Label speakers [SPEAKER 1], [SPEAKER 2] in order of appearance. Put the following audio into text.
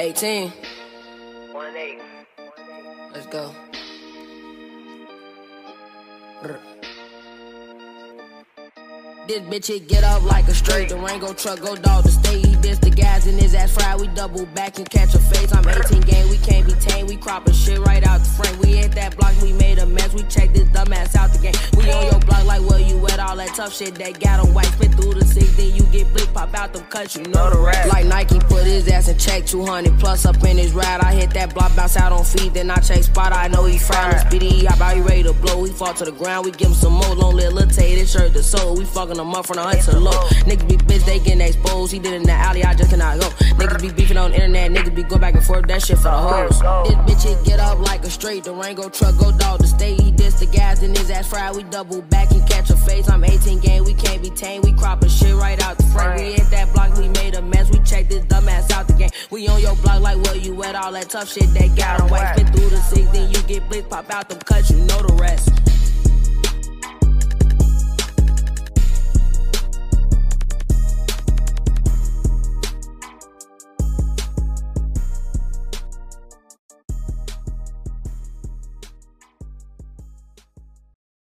[SPEAKER 1] 18.
[SPEAKER 2] One eight.
[SPEAKER 1] Let's go. This bitch, it get up like a straight Durango truck, go dog to stay. He diss the guys in his ass fried. We double back and catch a face. I'm 18 game, we can't be tame. We cropping shit right out the frame. We hit that block, we made a mess. We check this dumbass out the game. We that tough shit that got on white. Spit through the six, then you get blick, pop out them cuts. You know the rap. Like Nike put his ass in check, 200 plus up in his ride. I hit that block, bounce out on feet, then I chase spot. I know he fried. Let's speedy, he hop out, he ready to blow. He fall to the ground, we give him some more. Long little tated shirt, the soul. We fucking him up from the hunt to low. Niggas be bitch, they getting exposed. He did in the alley, I just cannot go. Niggas be beefing on the internet, niggas be going back and forth, that shit for the hoes. This bitch, it get up like a straight Durango truck, go dog to stay. He diss the guys, in his ass fried. We double back and catch a face. I'm 18 right out the frame. We hit that block, we made a mess. We check this dumbass out the game. We on your block like where you at? All that tough shit that got on white. Spit through the six, then you get blick, pop out them cuts, you know the rest.